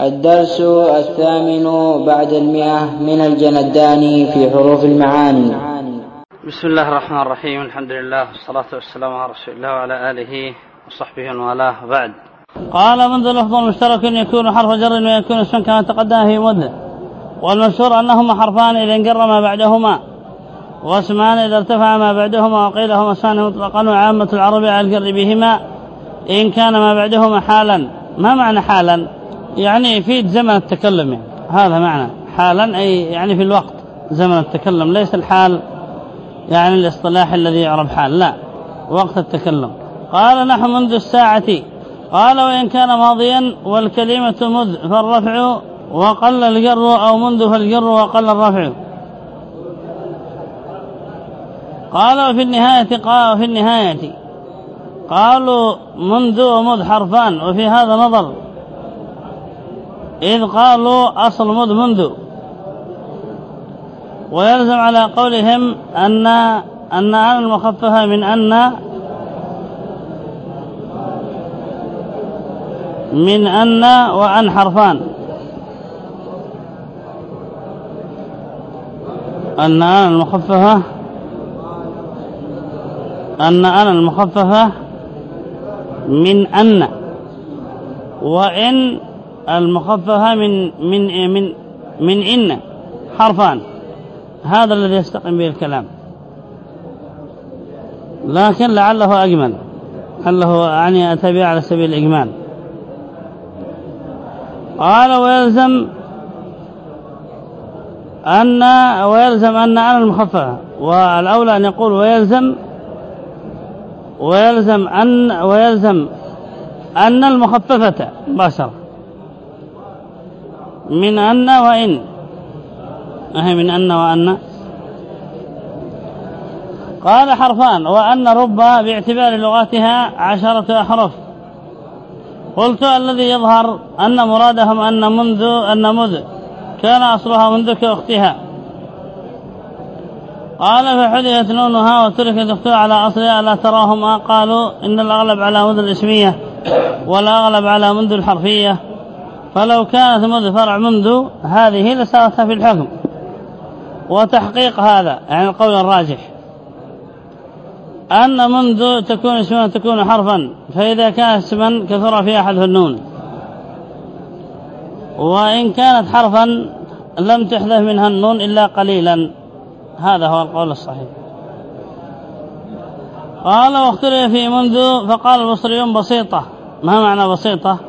الدرس الثامن بعد المئة من الجنداني في حروف المعاني. بسم الله الرحمن الرحيم. الحمد لله والصلاة والسلام على رسول الله وعلى آله وصحبه ومن بعد. قال منذ لفظ مشترك يكون حرف جر ويكون اسما كما تقدم في مده. والمشهور أنهما حرفان إذا انقر ما بعدهما. واسمان إذا ارتفع ما بعدهما وقيل هما اسمان مطلقا وعامة العرب على القر بهما. إن كان ما بعدهما حالا. ما معنى حالا؟ يعني يفيد زمن التكلم يعني. هذا معنى. حالا أي يعني في الوقت زمن التكلم. ليس الحال يعني الاصطلاح الذي يعرف حال. لا. وقت التكلم. قال نحن منذ الساعة. قال وإن كان ماضيا والكلمة مذ فالرفع وقل الجر أو منذ فالجر وقل الرفع. قال وفي النهاية قال وفي النهاية. قالوا منذ ومذ حرفان. وفي هذا نظر إذ قالوا أصل مذ منذ. ويلزم على قولهم أن أن أن المخففة من أن من أن وأن حرفان. أن أن المخففة أن أن المخففة من أن. وإن المخففة من من من من إن حرفان. هذا الذي يستقيم به الكلام. لكن لعله أجمل. لعله يعني أتبع على سبيل الإجمال. قال ويلزم أن ويلزم أن أنا المخففة. والأولى أن يقول ويلزم ويلزم أن ويلزم أن المخففة مباشرة من أن وإن. أهي من أن وأن. قال حرفان وأن رب باعتبار لغاتها عشرة أحرف. قلت الذي يظهر أن مرادهم أن منذ أن مذ كان أصلها منذ كأختها قال فحذفت نونها وتركت اختها على أصلها لا تراهما؟ قالوا إن الأغلب على منذ الإسمية والأغلب على منذ الحرفية. فلو كانت منذ فرع منذ هذه لسارتها في الحكم. وتحقيق هذا يعني القول الراجح. أن منذ تكون اسما تكون حرفا فإذا كان اسما كثر في أحد النون. وإن كانت حرفا لم تحذف منها النون إلا قليلا. هذا هو القول الصحيح. قال واختلف في منذ فقال البصريون بسيطة. ما معنى بسيطة؟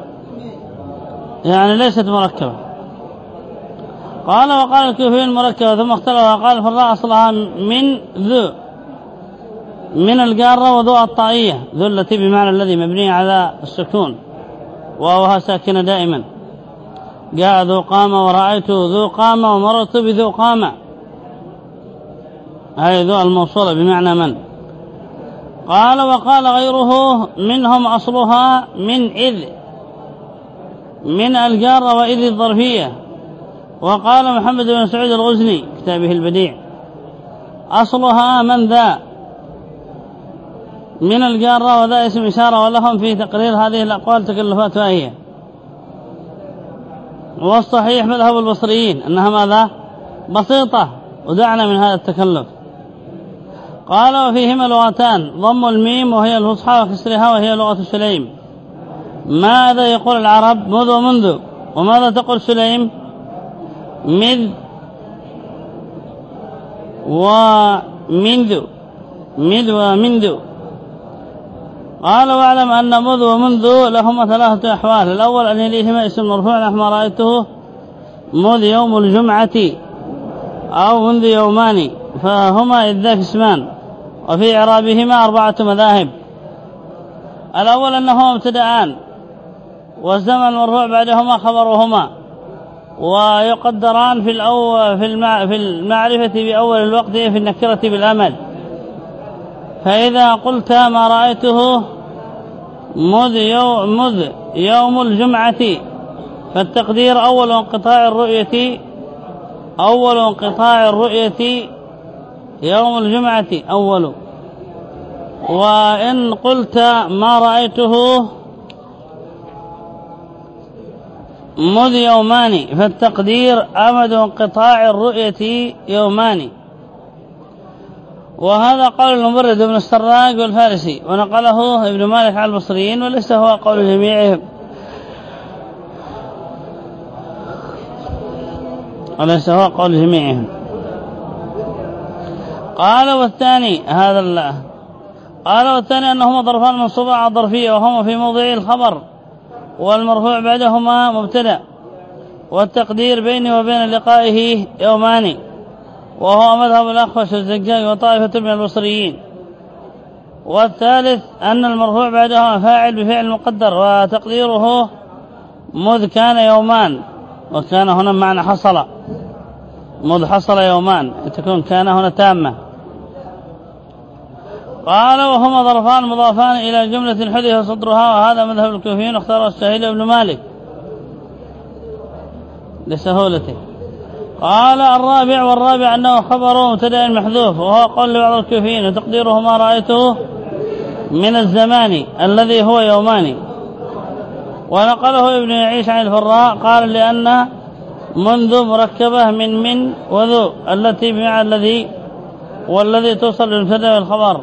يعني ليست مركبة. قال وقال الكوفيين مركبة ثم اختلف وقال فالراء أصلها من ذو من الجارة وذو الطائية. ذو التي بمعنى الذي مبني على السكون وهو ساكنة دائما. جاء ذو قامة ورأيت ذو قامة ومررت بذو قامة. هذه ذو الموصولة بمعنى من؟ قال وقال غيره منهم أصلها من إذ. من الجار وإذ الظرفية. وقال محمد بن سعود الغزني كتابه البديع أصلها من ذا؟ من الجارة وذا اسم إشارة ولهم في تقرير هذه الأقوال تكلفاتها هي والصحيح مذهب البصريين أنها ماذا؟ بسيطة ودعنا من هذا التكلف. قال وفيهما لغتان ضم الميم وهي الفصحى وكسرها وهي لغة سليم. ماذا يقول العرب؟ مذ ومنذ. وماذا تقول سليم؟ مذ. ومنذ. مذ ومنذ. قال واعلم أن مذ ومنذ لهما ثلاثة أحوال. الأول أن يليهما اسم مرفوع نحو رأيته. مذ يوم الجمعة أو منذ يومان فهما إذ ذاك اسمان. وفي إعرابهما أربعة مذاهب. الأول أنهما ابتدآن والزمن المرفوع بعدهما خبرهما. ويقدران في الأول في في المعرفة بأول الوقت في النكرة بالأمل. فإذا قلت ما رأيته مذ يوم, مذ يوم الجمعة فالتقدير أول انقطاع الرؤية أول انقطاع الرؤية يوم الجمعة أول. وإن قلت ما رأيته مذ يومان فالتقدير أمد انقطاع الرؤية يومان وهذا قول المبرد بن السراق والفارسي ونقله ابن مالك على المصريين وليس هو قول جميعهم. وليس هو قول جميعهم. قال والثاني هذا الله. قال والثاني أنهما ظرفان منصوبة على الظرفية وهما في موضع الخبر. والمرفوع بعدهما مبتدأ والتقدير بيني وبين لقائه يومان وهو مذهب الأخفش الزجاج وطائفة من البصريين. والثالث أن المرفوع بعدهما فاعل بفعل مقدر وتقديره مذ كان يومان وكان هنا معنى حصل مذ حصل يومان تكون كان هنا تامة. قال وهما ظرفان مضافان إلى جملة حدث صدرها وهذا مذهب الكوفيين اختار السهيل ابن مالك لسهولته. قال الرابع والرابع أنه خبر مبتدأ محذوف وهو قول لبعض الكوفيين وتقديره ما رأيته من الزمان الذي هو يومان ونقله ابن يعيش عن الفراء قال لأن منذ مركبة من من وذو التي بمعنى الذي والذي توصل للمبتدأ والخبر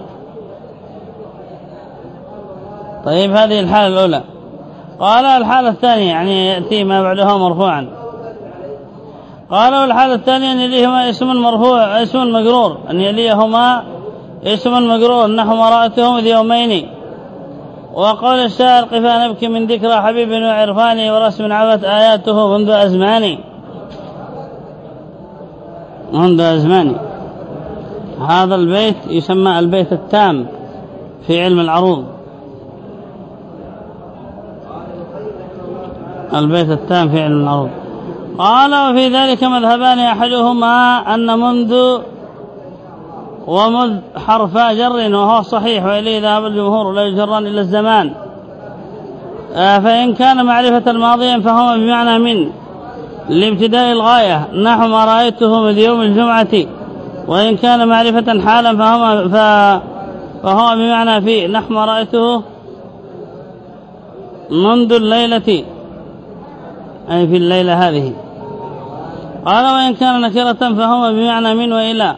طيب هذه الحالة الأولى. قال الحالة الثانية يعني يأتي ما بعدها مرفوعا. قال والحالة الثانية أن يليهما اسم مرفوع اسم مجرور. أن يليهما اسم مجرور نحو مرأتهم ذي يومين. وقال الشاعر قفا نبكي من ذكرى حبيب وعرفاني ورسم عبت آياته منذ أزماني. منذ أزماني. هذا البيت يسمى البيت التام في علم العروض. البيت التام في علم العروض قال وفي ذلك مذهبان أحدهما أن منذ ومذ حرفا جر وهو صحيح وإليه ذهب الجمهور لا يجران إلا الزمان. آه، فإن كان معرفة الماضي فهو بمعنى من لابتداء الغاية. نحو ما رأيته من يوم الجمعة. وإن كان معرفة حالا فهو, فهو بمعنى في. نحو ما رأيته منذ الليلة. أي في الليلة هذه. قال وإن كان نكرة فهو بمعنى من وإلى.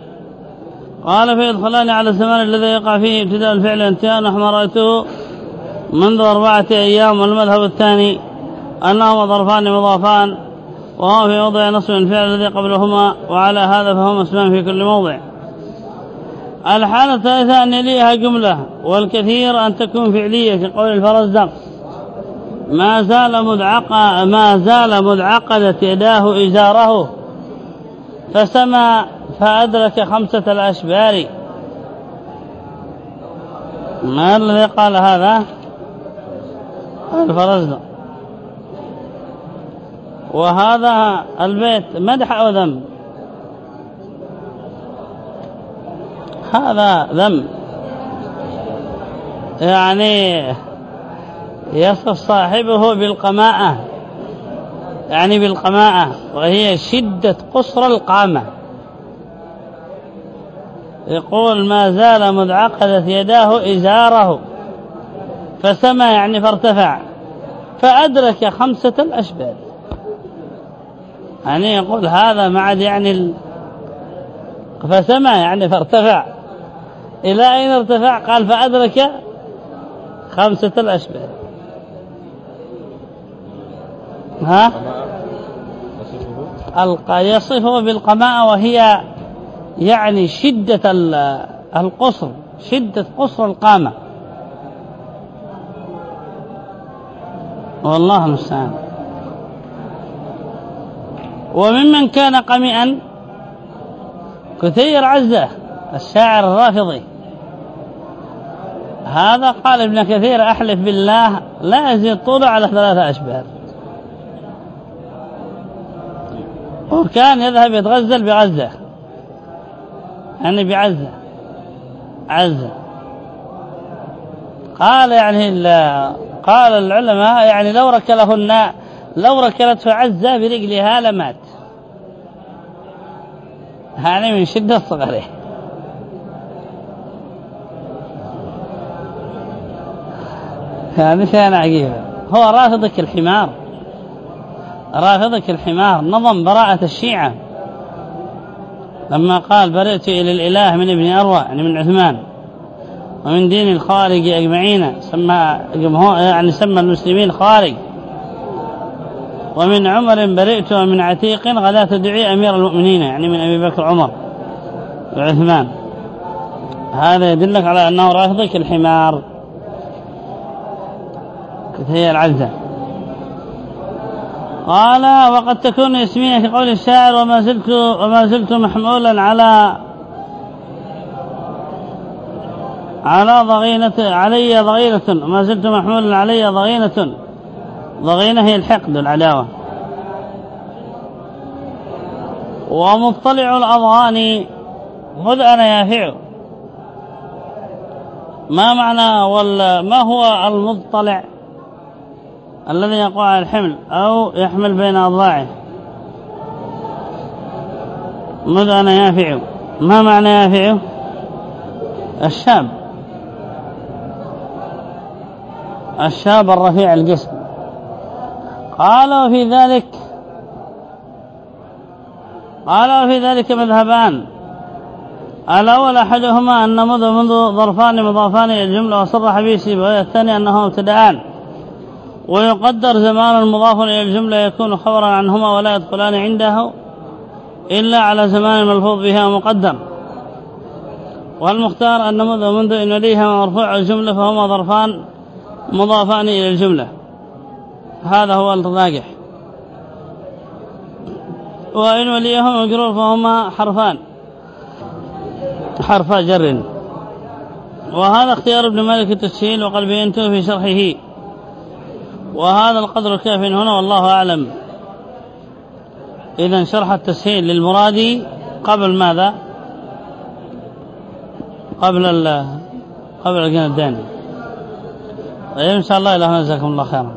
قال فيدخلان على الزمان الذي يقع فيه ابتداء الفعل انتهاء. ما رأيته منذ أربعة أيام والمذهب الثاني أنهما ظرفان مضافان وهو في موضع نصب الفعل الذي قبلهما وعلى هذا فهما اسمان في كل موضع. الحالة الثالثة أن يليها جملة والكثير أن تكون فعلية كقول الفرزدق ما زال مدعق ما زال مدعقدت يداه إزاره. فسمى فأدرك خمسة الأشبار. ما الذي قال هذا؟ الفرزدق وهذا البيت مدح أو ذم؟ هذا ذم. يعني يصف صاحبه بالقماءة يعني بالقماءة وهي شدة قصر القامة. يقول ما زال مذ عقدت يداه إزاره. فسمى يعني فارتفع. فأدرك خمسة الأشبال. يعني يقول هذا معد يعني ال... فسمى يعني فارتفع. إلى أين ارتفع؟ قال فأدرك خمسة الأشبال. ها؟ يصفه بالقماء وهي يعني شدة القصر شدة قصر القامة. والله المستعان. وممن كان قمئا كثير عزة الشاعر الرافضي. هذا قال ابن كثير أحلف بالله لا يزيد طوله على ثلاثة أشبال. وكان يذهب يتغزل بغزة يعني بعزة. عزة. قال يعني قال العلماء يعني لو ركلهن لو ركلته عزة برجلها لمات. يعني من شدة صغره. يعني شيء عجيب هو رافضك الحمار. رافضك الحمار نظم براءة الشيعة. لما قال برئت إلى الإله من ابن أروى يعني من عثمان ومن دين الخارج أجمعين سمى يعني سمى المسلمين خارج. ومن عمر برئت ومن عتيق غدا تدعي أمير المؤمنين يعني من أبي بكر عمر وعثمان. هذا يدلك على أنه رافضك الحمار. هي العزة قال وقد تكون اسمية في قول الشاعر وما زلت وما زلت محمولا على على ضغينة علي ضغينة وما زلت محمولا علي ضغينة. ضغينة هي الحقد العداوة. ومطلع الأضغان مذ أنا يافع ما معنى ما هو المضطلع الذي يقع على الحمل أو يحمل بين أضلاعه. مذ أنا يافع ما معنى يافع الشاب. الشاب الرفيع الجسم. قال وفي ذلك قال وفي ذلك مذهبان. الأول أحدهما أن مذ منذ ظرفان مضافان إلى الجملة وصرح به سيبويه الثاني أنه ابتدعان ويقدر زمان المضاف إلى الجملة يكون خبرا عنهما ولا يدخلان عنده إلا على زمان الملفوظ بها مقدر والمختار أن منذ إن ليها مرفوع الجملة فهما ظرفان مضافان إلى الجملة. هذا هو الراجح. وإن وليهما مجرور فهما حرفان. حرف جر. وهذا اختيار ابن مالك التسهيل وقد بينته في شرحه. وهذا القدر كاف هنا والله أعلم. إذا شرح التسهيل للمرادي قبل ماذا؟ قبل ال قبل الجندان طيب إن شاء الله إلى هنا جزاكم الله خيرا.